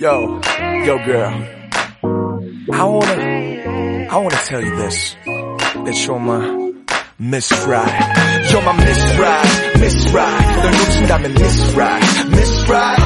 Yo, yo, girl. I wanna, I wanna tell you this. That you're my Miss Right. You're my Miss Right, Miss Right. 널 놓친다면 Miss Right, Miss Right.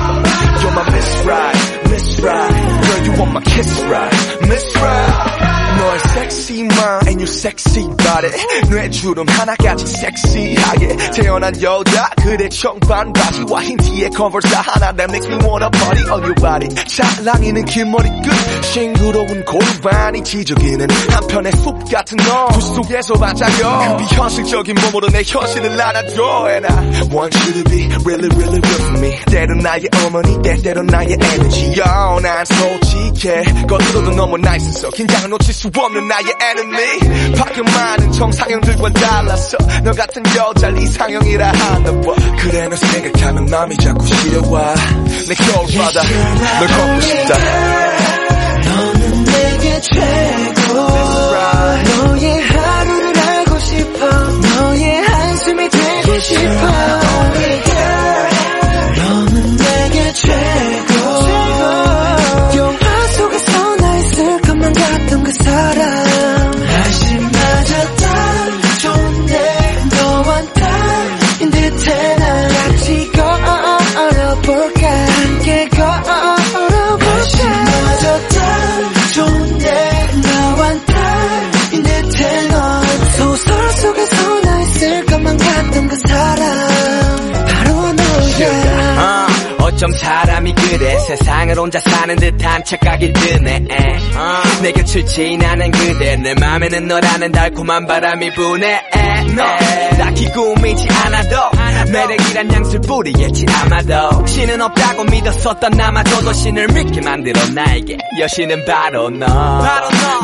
You're my Miss Right, Miss Right. Girl, you want my kiss right, Miss Right. 너의 sexy mind Sexy body 뇌주름 하나까지 섹시하게 태어난 여자 그대 청반 바지와 흰 티에 컨버스 하나 that makes me wanna party on your body. 찰랑이는 긴 머리끝 싱그러운 골반이 지저귀는 한편의 숲 같은 너두 속에서 반짝여. 그 비현실적인 몸으로 내 현실을 안아줘. And I want you to be really really real for me. 때론 나의 어머니 때때로 나의 에너지. yo 난 솔직해. 겉으로도 너무 나있어서 긴장을 놓칠 수 없는 나의 enemy 밖에 많은 정상형들과 달라서 너 같은 여자를 이상형이라 하나 봐. 그래 너 생각하면 마음이 자꾸 시려와. 내 겨울바다 널 걷고 싶다. 너는 내게 최고. 너의 하루를 알고 싶어. 너의 한숨이 되고 싶어 어쩜 사람이 그래. 세상을 혼자 사는 듯한 착각이 드네. 어, 내 곁을 지나는 그대. 내 맘에는 너라는 달콤한 바람이 부네. 너 딱히 꾸미지 않아도 매력이란 양술 뿌리겠지 아마도. 신은 없다고 믿었었던 나마저도 신을 믿게 만들어 나에게. 여신은 바로 너.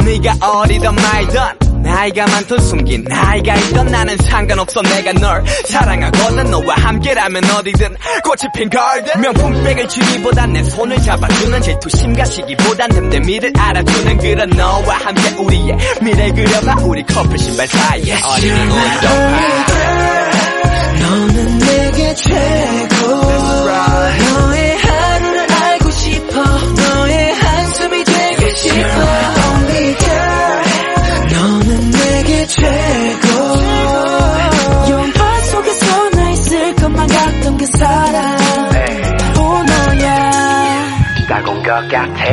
네가 어리던 말던 나이가 많던 숨긴 나이가 있던 나는 상관없어. 내가 널 사랑하거든. 너와 함께라면 어디든 꽃이 핀 garden 명품백을 주기보단 내 손을 잡아주는 질투심과 시기보단 됨됨이를 알아주는 그런 너와 함께 우리의 미래 그려봐. 우리 커플 신발 사이에. 어린이 운동화. 너는 내게 최고 따가운 것 같아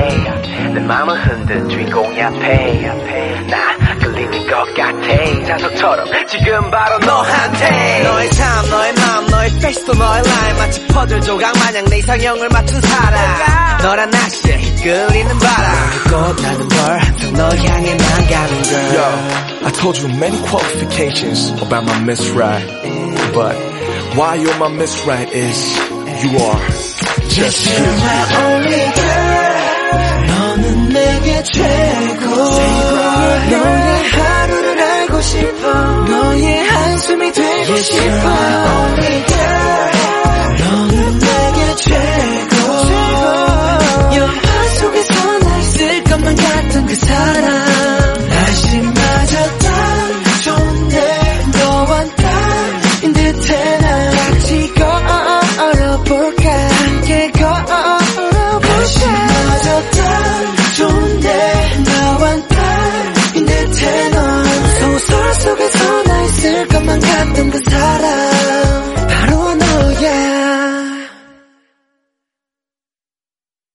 내 맘을 흔든 주인공이 앞에 나 끌리는 것 같아 자석처럼 지금 바로 너한테 너의 삶 너의 마음 너의 페이스도 너의 라인 마치 퍼즐 조각 마냥 내 이상형을 맞춘 사람 너란 낚시에 이끌리는 바람 꽃나는 걸 항상 널 향해 만 가는 girl Yo, I told you many qualifications about my Miss Right, but why you're my Miss Right is you are just you. my only is you my only 같은 그 사람.